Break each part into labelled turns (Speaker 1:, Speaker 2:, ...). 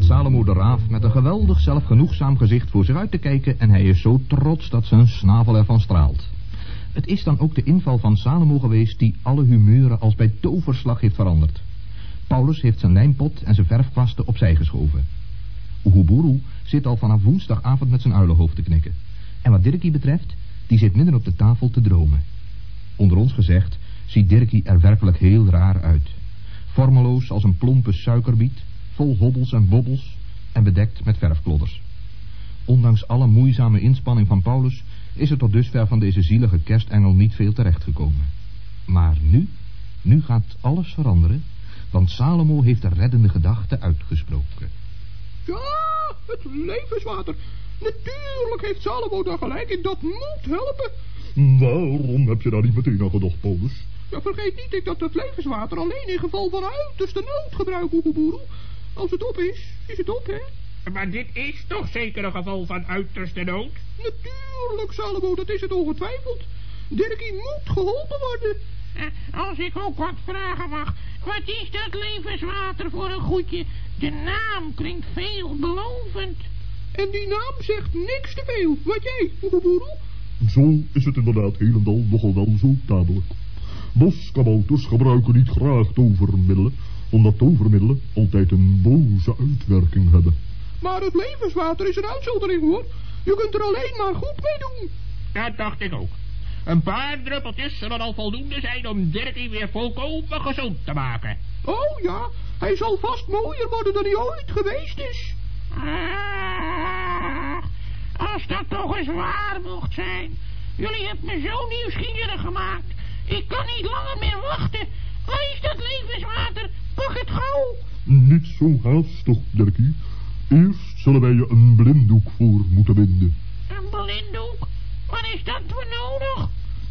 Speaker 1: zit Salomo de Raaf met een geweldig zelfgenoegzaam gezicht voor zich uit te kijken... en hij is zo trots dat zijn snavel ervan straalt. Het is dan ook de inval van Salomo geweest die alle humeuren als bij toverslag heeft veranderd. Paulus heeft zijn lijmpot en zijn verfkwasten opzij geschoven. Oeguburu zit al vanaf woensdagavond met zijn uilenhoofd te knikken. En wat Dirkie betreft, die zit midden op de tafel te dromen. Onder ons gezegd ziet Dirkie er werkelijk heel raar uit. Vormeloos als een plompe suikerbiet, vol hobbels en bobbels en bedekt met verfklodders. Ondanks alle moeizame inspanning van Paulus is er tot dusver van deze zielige kerstengel niet veel terechtgekomen. Maar nu, nu gaat alles veranderen, want Salomo heeft de reddende gedachte uitgesproken.
Speaker 2: Ja, het levenswater. Natuurlijk heeft Salomo daar gelijk in, dat moet helpen.
Speaker 3: Waarom heb je daar niet meteen aan gedacht, Paulus?
Speaker 2: Ja, vergeet niet dat het levenswater alleen in geval van uiterste nood gebruikt, Oegeboeroe. Als het op is, is het op, hè?
Speaker 4: Maar dit is toch zeker een geval van uiterste nood?
Speaker 2: Natuurlijk, Salomo, dat is het ongetwijfeld. Dirkie moet geholpen worden.
Speaker 5: Eh, als ik ook wat vragen mag, wat is dat levenswater voor een goedje? De naam klinkt veelbelovend.
Speaker 2: En die naam zegt niks te veel. Wat jij, Oegeboeroe?
Speaker 3: Zo is het inderdaad helemaal nogal wel zo dadelijk. Boskabouters gebruiken niet graag tovermiddelen, omdat tovermiddelen altijd een boze uitwerking hebben.
Speaker 2: Maar het levenswater is een uitzondering, hoor. Je kunt er alleen maar goed mee doen.
Speaker 4: Dat dacht ik ook. Een paar druppeltjes zullen al voldoende zijn om Dirkie weer volkomen gezond te maken.
Speaker 2: Oh ja, hij zal vast mooier worden dan hij ooit geweest is.
Speaker 5: Ah, als dat toch eens waar mocht zijn. Jullie hebben me zo nieuwsgierig gemaakt. Ik kan niet langer meer wachten. Waar is dat levenswater? Pak het gauw.
Speaker 3: Niet zo haastig, Dirkie. Eerst zullen wij je een blinddoek voor moeten binden.
Speaker 5: Een blinddoek? Wat is dat voor nodig?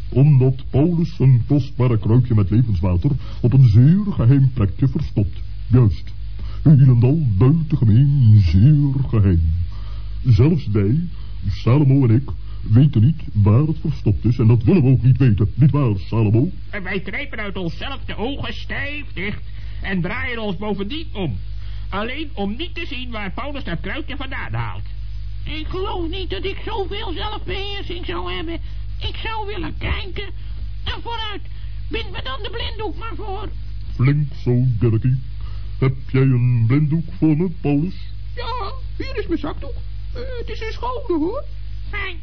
Speaker 3: Omdat Paulus een kostbare kruikje met levenswater op een zeer geheim plekje verstopt. Juist. Helendal buitengemeen zeer geheim. Zelfs wij, Salomo en ik, weten niet waar het verstopt is en dat willen we ook niet weten. Niet waar, Salomo?
Speaker 4: En wij knijpen uit onszelf de ogen stijf dicht en draaien ons bovendien om. Alleen om niet te zien waar Paulus dat kruikje vandaan haalt.
Speaker 5: Ik geloof niet dat ik zoveel zelfbeheersing zou hebben. Ik zou willen kijken. En vooruit, bind me dan de blinddoek maar voor.
Speaker 3: Flink zo, Dirkie. Heb jij een blinddoek voor me, Paulus?
Speaker 2: Ja, hier is mijn zakdoek. Eh, het is een schone, hoor.
Speaker 5: Fijn.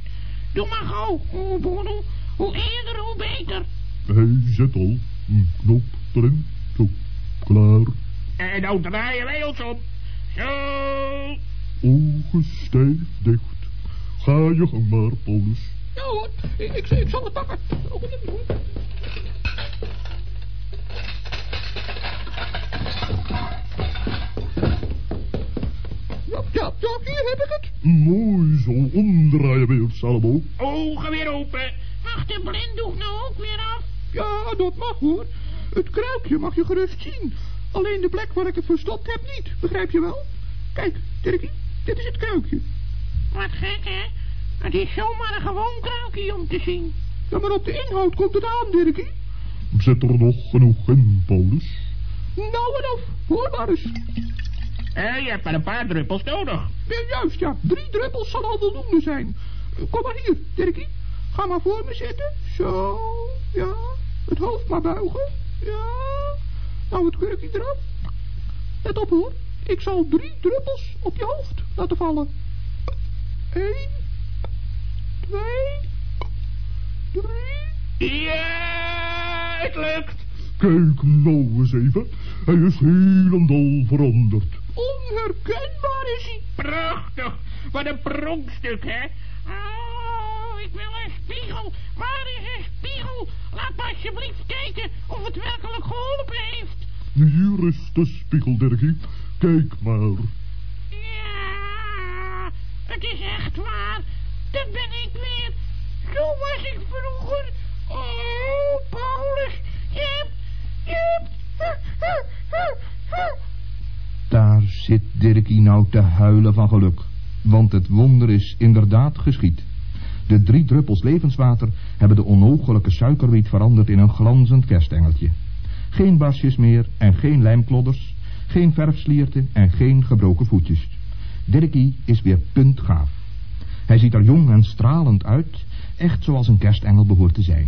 Speaker 5: Doe maar gauw, oh, Bono. Hoe eerder, hoe beter.
Speaker 3: Hij zit al. Een knop erin. Zo, klaar.
Speaker 4: En nou draaien wij ons om. Zo.
Speaker 3: Ogen stijf dicht. Ga je gang maar, Paulus.
Speaker 2: Ja hoor, ik, ik, ik zal het pakken. Oh, hoor. Ja, ja, ja, hier heb ik het.
Speaker 3: Mooi zo, omdraaien weer, Salomo.
Speaker 4: Ogen weer open.
Speaker 5: Mag de blinddoek nou ook weer af?
Speaker 2: Ja, dat mag hoor. Het kruikje mag je gerust zien. Alleen de plek waar ik het verstopt heb niet, begrijp je wel? Kijk, Dirkie, dit is het kruikje.
Speaker 5: Wat gek, hè? Het is zomaar een gewoon kruikje om te zien.
Speaker 2: Ja, maar op de inhoud komt het aan, Dirkie.
Speaker 3: Zit er nog genoeg in, Paulus?
Speaker 2: Nou en of, hoor maar eens.
Speaker 4: En je hebt maar een paar druppels nodig.
Speaker 2: Ja, juist, ja. Drie druppels zal al voldoende zijn. Kom maar hier, Dirkie. Ga maar voor me zitten. Zo, ja. Het hoofd maar buigen. Ja. Nou, het kurkje eraf. Let op hoor. Ik zal drie druppels op je hoofd laten vallen. Eén. Twee. Drie.
Speaker 4: Ja, het lukt.
Speaker 3: Kijk nou eens even. Hij is helemaal veranderd.
Speaker 2: Onherkenbaar is hij.
Speaker 4: Prachtig. Wat een pronkstuk, hè?
Speaker 5: Oh, ik wil spiegel. Waar is een spiegel? Laat me alsjeblieft kijken of het werkelijk geholpen heeft.
Speaker 3: Hier is de spiegel, Dirkie. Kijk maar.
Speaker 5: Ja, het is echt waar. Dat ben ik weer. Zo was ik vroeger. Oh, Paulus, je hebt, je hebt...
Speaker 1: Daar zit Dirkie nou te huilen van geluk. Want het wonder is inderdaad geschied. De drie druppels levenswater hebben de onogelijke suikerwiet veranderd in een glanzend kerstengeltje. Geen barsjes meer en geen lijmklodders, geen verfslierten en geen gebroken voetjes. Dirkie is weer puntgaaf. Hij ziet er jong en stralend uit, echt zoals een kerstengel behoort te zijn.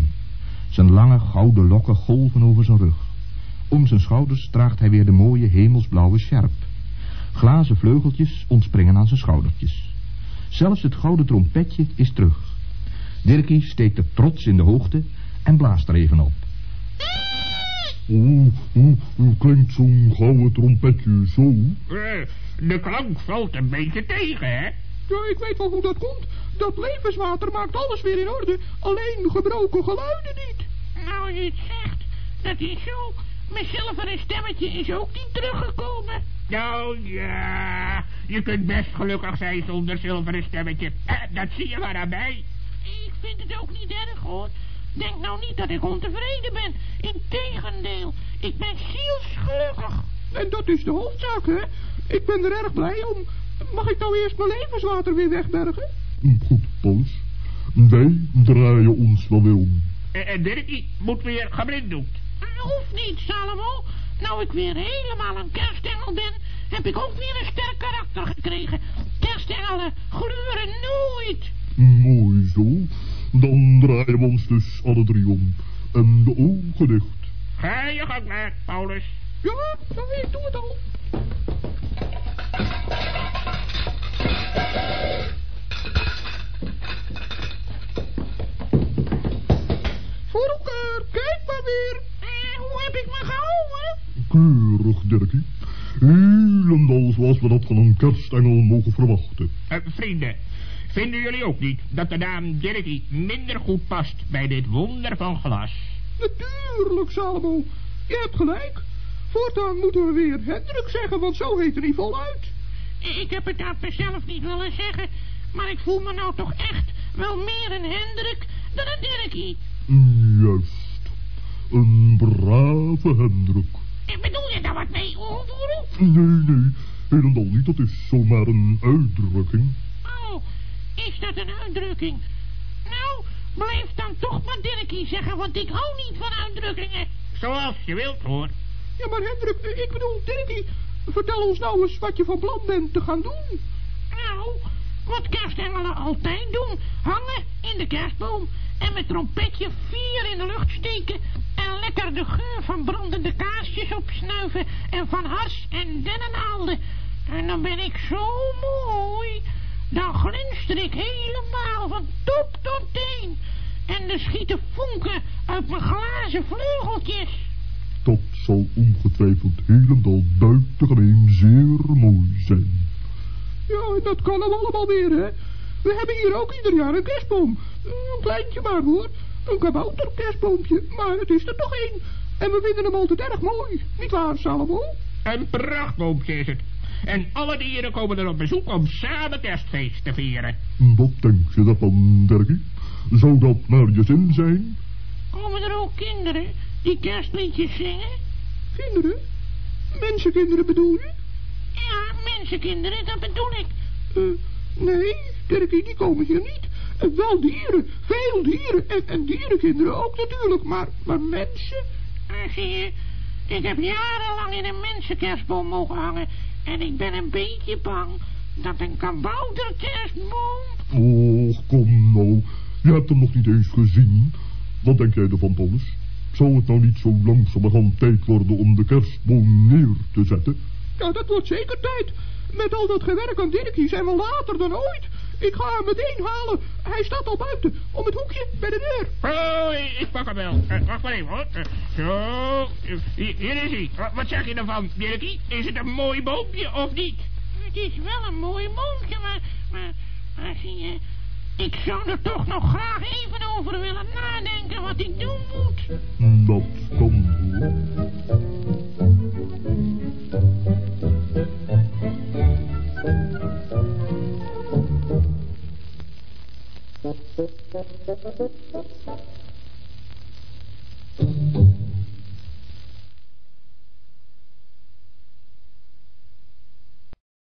Speaker 1: Zijn lange gouden lokken golven over zijn rug. Om zijn schouders draagt hij weer de mooie hemelsblauwe sjerp. Glazen vleugeltjes ontspringen aan zijn schoudertjes. Zelfs het gouden trompetje is terug. Dirkie steekt er trots in de hoogte en blaast er even op.
Speaker 3: Hoe, hoe, hoe klinkt zo'n gouden trompetje zo?
Speaker 4: Eh, de klank valt een beetje tegen, hè?
Speaker 2: Ja, ik weet wel hoe dat komt. Dat levenswater maakt alles weer in orde. Alleen gebroken geluiden niet.
Speaker 5: Nou, je het zegt, dat is zo. Mijn zilveren stemmetje is ook niet teruggekomen.
Speaker 4: Nou ja, je kunt best gelukkig zijn zonder zilveren stemmetje. Eh, dat zie je maar aan mij.
Speaker 5: Ik vind het ook niet erg, hoor. Denk nou niet dat ik ontevreden ben. Integendeel, ik ben zielsgelukkig.
Speaker 2: En dat is de hoofdzaak, hè? Ik ben er erg blij om. Mag ik nou eerst mijn levenswater weer wegbergen?
Speaker 3: Goed, Paulus. Wij draaien ons wel weer om.
Speaker 4: Eh, En Dirkie moet weer geblinddoekt.
Speaker 5: Hoeft niet, Salomo. Nou ik weer helemaal een kerstengel ben, heb ik ook weer een sterk karakter gekregen. Kerstengelen gluren nooit.
Speaker 3: Mooi zo. Dan draaien we ons dus alle drie om. En de ogen dicht.
Speaker 4: Ga je gang maar, Paulus.
Speaker 2: Ja, ik doe het al. Voor elkaar, kijk maar weer.
Speaker 5: Eh, hoe heb ik me gehouden?
Speaker 3: Keurig, Dirkie. Helemaal zoals we dat van een kerstengel mogen verwachten.
Speaker 4: Eh, vrienden, vinden jullie ook niet dat de naam Dirkie minder goed past bij dit wonder van glas?
Speaker 2: Natuurlijk, Salomo. Je hebt gelijk. Voortaan moeten we weer Hendrik zeggen, want zo heet hij voluit.
Speaker 5: Ik heb het aan mezelf niet willen zeggen, maar ik voel me nou toch echt wel meer een Hendrik dan een Dirkie.
Speaker 3: Juist. Een brave Hendrik.
Speaker 5: En bedoel je daar wat mee, Oelvoeroe?
Speaker 3: Nee, nee, helemaal niet. Dat is zomaar een uitdrukking.
Speaker 5: Is dat een uitdrukking? Nou, blijf dan toch maar Dirkie zeggen, want ik hou niet van uitdrukkingen.
Speaker 4: Zoals je wilt, hoor.
Speaker 2: Ja, maar Hendrik, ik bedoel, Dirkie, vertel ons nou eens wat je van plan bent te gaan doen.
Speaker 5: Nou, wat kerstengelen altijd doen. Hangen in de kerstboom en met trompetje vier in de lucht steken en lekker de geur van brandende kaarsjes opsnuiven en van hars en dennenaalden. En dan ben ik zo mooi. Dan glinster ik helemaal van top tot teen. En er schieten vonken uit mijn glazen vleugeltjes.
Speaker 3: Dat zal ongetwijfeld helemaal buitengemeen zeer mooi zijn.
Speaker 2: Ja, dat kan allemaal weer, hè. We hebben hier ook ieder jaar een kerstboom. Een kleintje maar, hoor. Een kabouter kerstboompje, maar het is er toch één. En we vinden hem altijd erg mooi. Niet waar, Salomo?
Speaker 4: Een prachtboompje is het. En alle dieren komen er op bezoek om samen kerstfeest te vieren.
Speaker 3: Wat denk je daarvan, Dirkie? Zou dat naar je zin zijn?
Speaker 5: Komen er ook kinderen die kerstliedjes zingen?
Speaker 2: Kinderen? Mensenkinderen bedoel je?
Speaker 5: Ja, mensenkinderen, dat bedoel ik.
Speaker 2: Eh, nee, Dirkie, die komen hier niet. Eh, wel dieren, veel dieren. En, en dierenkinderen ook natuurlijk, maar, maar mensen...
Speaker 5: Ah, zie je, ik heb jarenlang in een mensenkerstboom mogen hangen. En ik ben een beetje bang dat een kabouterkerstboom...
Speaker 3: Och, kom nou. Je hebt hem nog niet eens gezien. Wat denk jij ervan, Paulus? Zou het nou niet zo langzamerhand tijd worden om de kerstboom neer te zetten?
Speaker 2: Ja, dat wordt zeker tijd. Met al dat gewerk aan Dirkie zijn we later dan ooit. Ik ga hem meteen halen. Hij staat al buiten, om het hoekje bij de deur.
Speaker 4: Oh, ik pak hem wel. Eh, wacht maar even, hoor. Eh, zo, eh, hier, hier is hij. Wat, wat zeg je ervan, Dirkie? Is het een mooi boompje of niet?
Speaker 5: Het is wel een mooi boompje, maar, maar, maar zie je... Ik zou er toch nog graag even over willen nadenken wat ik doen moet.
Speaker 3: Dat kan